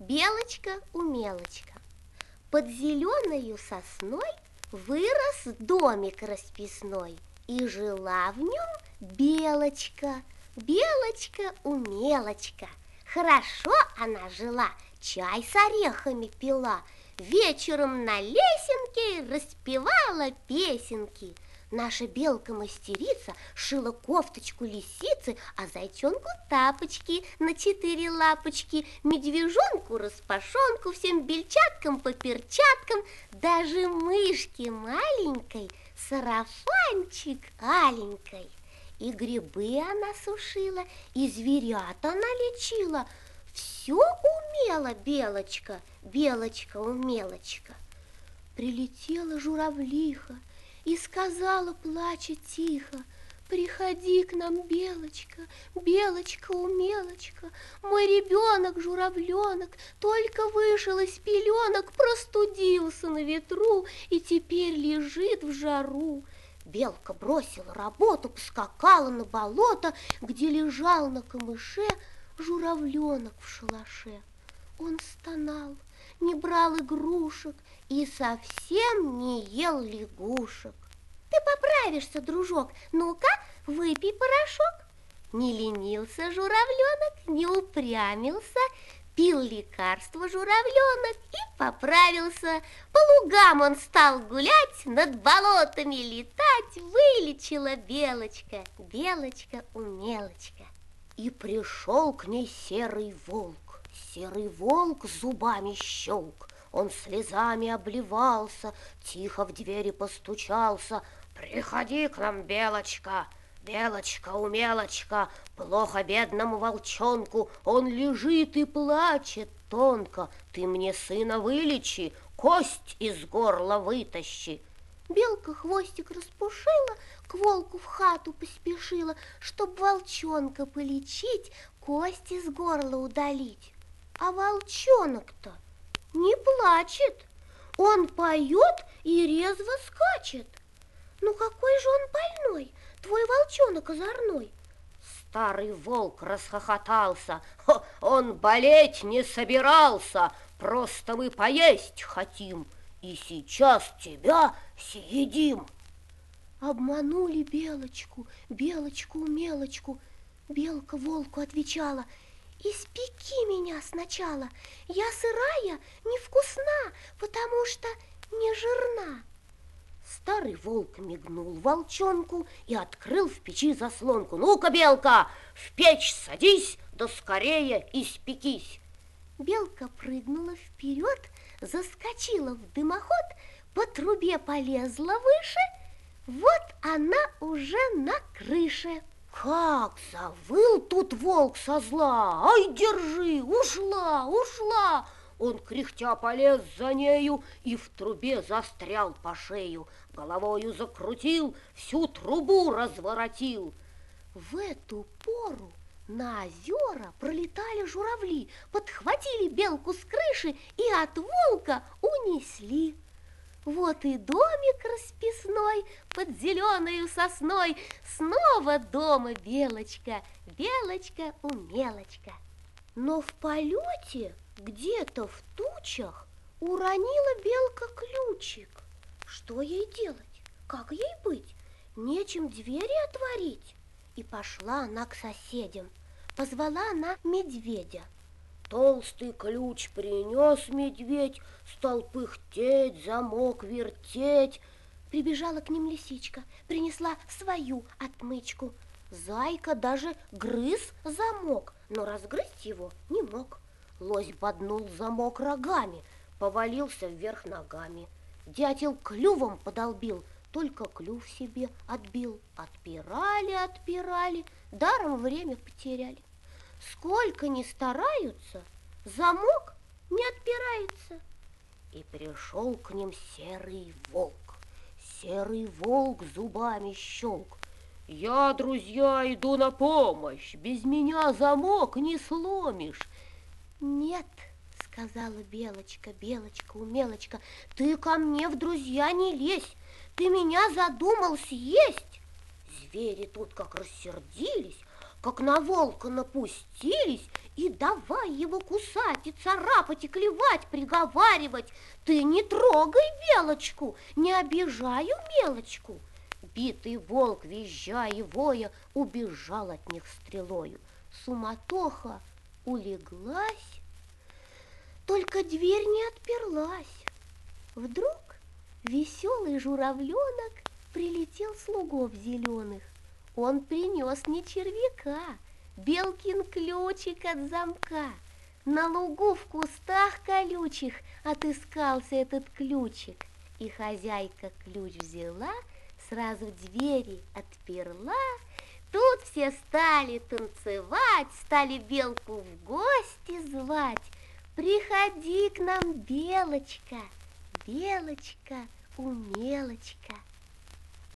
Белочка-умелочка. Под зеленою сосной вырос домик расписной, И жила в нем белочка, белочка-умелочка. Хорошо она жила, чай с орехами пила, Вечером на лесенке распевала песенки – Наша белка-мастерица шила кофточку лисицы, а зайчонку тапочки на четыре лапочки, медвежонку распашонку, всем бельчаткам по перчаткам, даже мышке маленькой сарафанчик аленькой. И грибы она сушила, и зверят она лечила. Все умела белочка, белочка-умелочка. Прилетела журавлиха, и сказала, плача тихо, Приходи к нам, Белочка, Белочка-умелочка, Мой ребенок, журавленок, Только вышел из пеленок, Простудился на ветру И теперь лежит в жару. Белка бросила работу, поскакала на болото, Где лежал на камыше журавленок в шалаше. Он стонал, не брал игрушек и совсем не ел лягушек. Поправишься, дружок, ну-ка, выпей порошок. Не ленился журавленок, не упрямился, пил лекарство журавленок и поправился. По лугам он стал гулять, над болотами летать, вылечила белочка, белочка-умелочка. И пришел к ней серый волк. Серый волк зубами щелк, он слезами обливался, Тихо в двери постучался. «Приходи к нам, Белочка!» Белочка, умелочка, плохо бедному волчонку, Он лежит и плачет тонко. Ты мне сына вылечи, кость из горла вытащи. Белка хвостик распушила, к волку в хату поспешила, Чтоб волчонка полечить, кость из горла удалить. А волчонок-то не плачет. Он поет и резво скачет. Ну какой же он больной, твой волчонок озорной? Старый волк расхохотался. Он болеть не собирался, просто мы поесть хотим, и сейчас тебя съедим. Обманули белочку, белочку-мелочку. Белка волку отвечала – Испеки меня сначала. Я сырая, невкусна, потому что не жирна. Старый волк мигнул волчонку и открыл в печи заслонку. Ну-ка, белка, в печь садись, да скорее испекись. Белка прыгнула вперед, заскочила в дымоход, по трубе полезла выше. Вот она уже на крыше. Как завыл тут волк со зла! Ай, держи, ушла, ушла! Он кряхтя полез за нею и в трубе застрял по шею, головою закрутил, всю трубу разворотил. В эту пору на озера пролетали журавли, подхватили белку с крыши и от волка унесли. Вот и домик расписной под зеленою сосной, Снова дома белочка, белочка-умелочка. Но в полете где-то в тучах уронила белка ключик. Что ей делать? Как ей быть? Нечем двери отворить. И пошла она к соседям. Позвала она медведя. Толстый ключ принес медведь, стал пыхтеть, замок вертеть. Прибежала к ним лисичка, принесла свою отмычку. Зайка даже грыз замок, но разгрызть его не мог. Лось боднул замок рогами, повалился вверх ногами. Дятел клювом подолбил, только клюв себе отбил. Отпирали, отпирали, даром время потеряли. Сколько ни стараются, замок не отпирается. И пришел к ним серый волк. Серый волк зубами щелк. Я, друзья, иду на помощь. Без меня замок не сломишь. Нет, сказала Белочка, Белочка, умелочка, ты ко мне в друзья не лезь. Ты меня задумал съесть. Звери тут как рассердились, как на волка напустились и давай его кусать, и царапать, и клевать, приговаривать. Ты не трогай белочку, не обижаю мелочку. Битый волк, визжая и воя, убежал от них стрелою. Суматоха улеглась, только дверь не отперлась. Вдруг веселый журавленок прилетел слугов зеленых. Он принес не червяка, белкин ключик от замка. На лугу в кустах колючих отыскался этот ключик. И хозяйка ключ взяла, сразу двери отперла. Тут все стали танцевать, стали белку в гости звать. Приходи к нам, белочка, белочка, умелочка.